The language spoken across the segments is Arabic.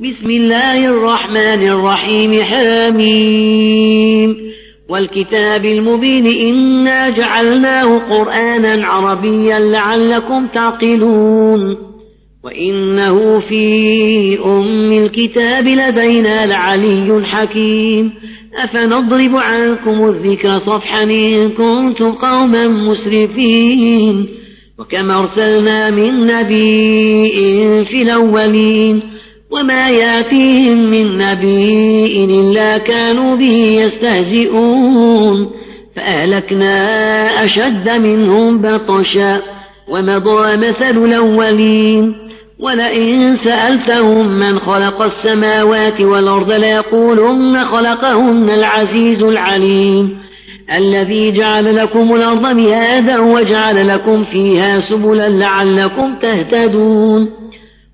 بسم الله الرحمن الرحيم حميم والكتاب المبين إنا جعلناه قرآنا عربيا لعلكم تعقلون. وإنه في أم الكتاب لدينا لعلي حكيم. أفنضرب عنكم الذكر صفحا إن كنتم قوما مسرفين. وكم أرسلنا من نبي في الأولين. وما يأتيهم من نبي إلا كانوا به يستهزئون. فأهلكنا أشد منهم بطشا ومضى مثل الأولين. ولئن سألتهم من خلق السماوات والأرض ليقولن خلقهن العزيز العليم. الذي جعل لكم الأرض مهادا وجعل لكم فيها سبلا لعلكم تهتدون.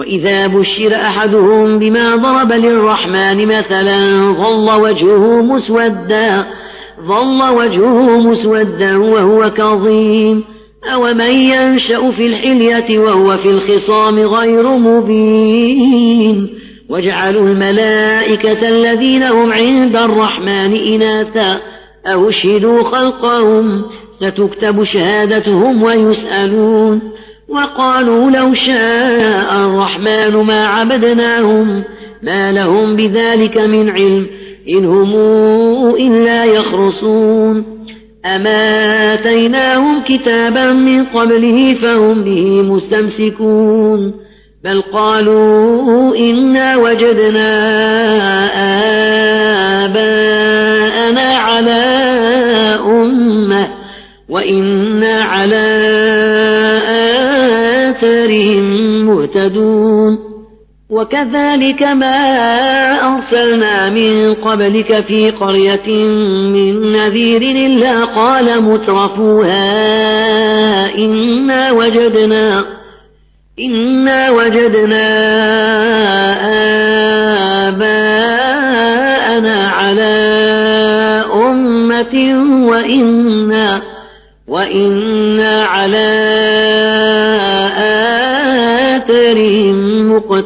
وإذا بشر أحدهم بما ضرب للرحمن مثلا ظل وجهه مسودا ظل وجهه مسودا وهو كظيم. أومن ينشأ في الحلية وهو في الخصام غير مبين. واجعلوا الملائكة الذين هم عند الرحمن إناثا. أو اشهدوا خلقهم ستكتب شهادتهم ويسألون وقالوا لو شاء الرحمن ما عبدناهم ما لهم بذلك من علم إن هم إلا يخرصون أما آتيناهم كتابا من قبله فهم به مستمسكون بل قالوا إنا وجدنا آباءنا على أمة وإنا مهتدون وكذلك ما أرسلنا من قبلك في قرية من نذير إلا قال مترفوها إنا وجدنا إنا وجدنا آباءنا على أمة وإنا وإنا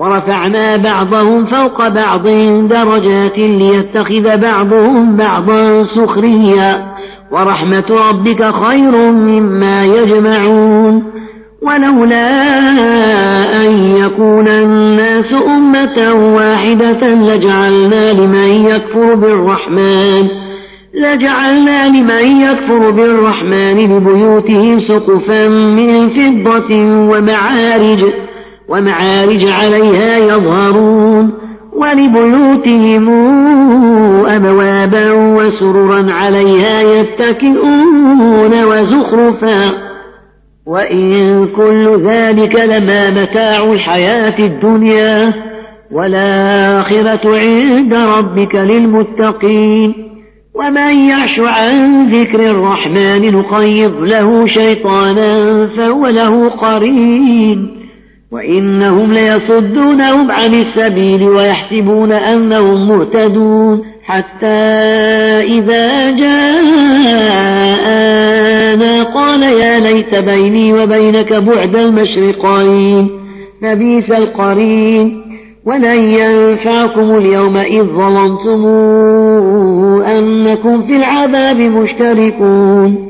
ورفعنا بعضهم فوق بعض درجات ليتخذ بعضهم بعضا سخريا. ورحمة ربك خير مما يجمعون. ولولا أن يكون الناس أمة واحدة لجعلنا لمن يكفر بالرحمن لجعلنا لمن يكفر بالرحمن لبيوتهم سقفا من فضة ومعارج. ومعارج عليها يظهرون ولبيوتهم أبوابا وسررا عليها يتكئون وزخرفا وإن كل ذلك لما متاع الحياة الدنيا والآخرة عند ربك للمتقين ومن يعش عن ذكر الرحمن نقيض له شيطانا فهو له قرين وإنهم ليصدونهم عن السبيل ويحسبون أنهم مهتدون حتى إذا جاءنا قال يا ليت بيني وبينك بعد المشرقين فبيس القرين ولن ينفعكم اليوم إذ ظلمتم أنكم في العذاب مشتركون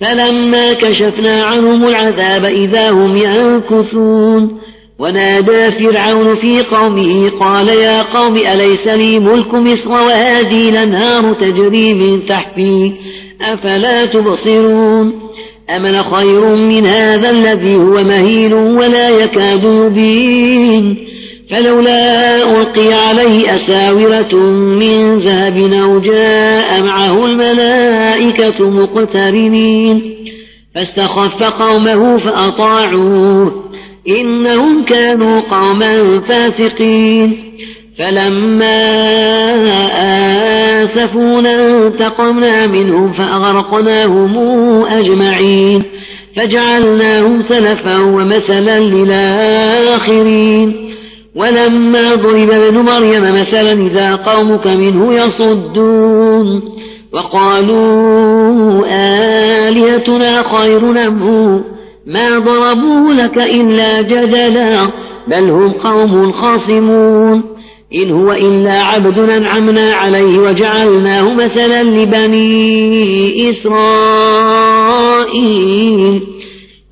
فلما كشفنا عنهم العذاب إذا هم ينكثون ونادى فرعون في قومه قال يا قوم أليس لي ملك مصر وهذه الأنهار تجري من تحتي؟ أفلا تبصرون؟ أمن خير من هذا الذي هو مهين ولا يكاد يبين؟ فلولا ألقي عليه أساورة من ذهب أو جاء معه الملائكة مقترنين. فاستخف قومه فأطاعوه. إنهم كانوا قوما فاسقين. فلما آسفونا انتقمنا منهم فأغرقناهم أجمعين. فجعلناهم سلفا ومثلا للآخرين. ولما ضرب ابن مريم مثلا إذا قومك منه يصدون وقالوا آلهتنا خير نمه ما ضربوه لك إلا جدلا بل هم قوم خاصمون إن هو إلا عبد أنعمنا عليه وجعلناه مثلا لبني إسرائيل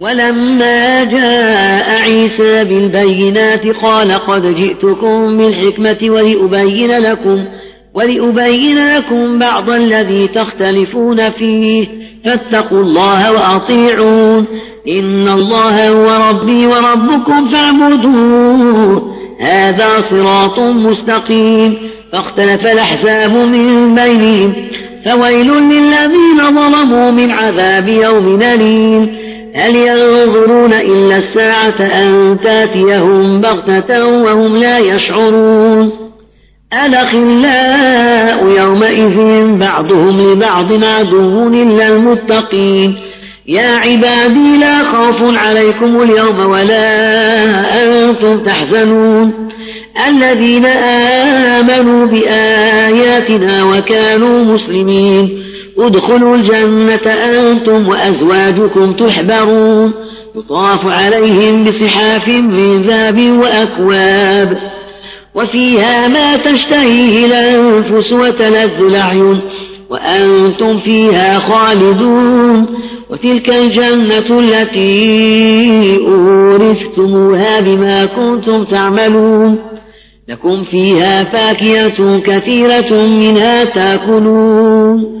ولما جاء عيسى بالبينات قال قد جئتكم بالحكمة ولأبين لكم ولأبين لكم بعض الذي تختلفون فيه فاتقوا الله وأطيعون. إن الله هو ربي وربكم فاعبدوه. هذا صراط مستقيم. فاختلف الأحزاب من بينهم فويل للذين ظلموا من عذاب يوم أليم. هل ينظرون إلا الساعة أن تأتيهم بغتة وهم لا يشعرون؟ الأخلاء يومئذ بعضهم لبعض عدو إلا المتقين. يا عبادي لا خوف عليكم اليوم ولا أنتم تحزنون. الذين آمنوا بآياتنا وكانوا مسلمين. ادخلوا الجنة أنتم وأزواجكم تحبرون. يطاف عليهم بصحاف من ذهب وأكواب. وفيها ما تشتهيه الأنفس وتلذ الأعين. وأنتم فيها خالدون. وتلك الجنة التي أورثتموها بما كنتم تعملون. لكم فيها فاكهة كثيرة منها تأكلون.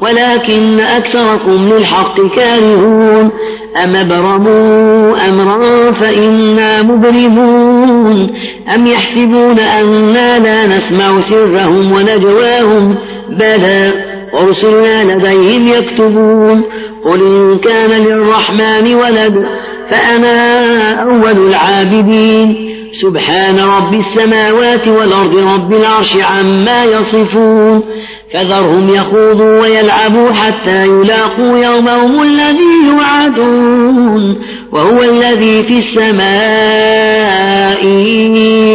ولكن أكثركم للحق كارهون. أم أبرموا أمرا فإنا مبرمون. أم يحسبون أنا لا نسمع سرهم ونجواهم. بلى ورسلنا لديهم يكتبون. قل إن كان للرحمن ولد فأنا أول العابدين. سبحان رب السماوات والأرض رب العرش عما يصفون. فذرهم يخوضوا ويلعبوا حتى يلاقوا يومهم الذي يوعدون. وهو الذي في السماء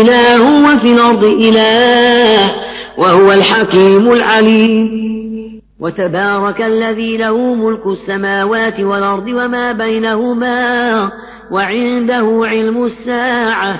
إله وفي الأرض إله. وهو الحكيم العليم. وتبارك الذي له ملك السماوات والأرض وما بينهما. وعنده علم الساعة.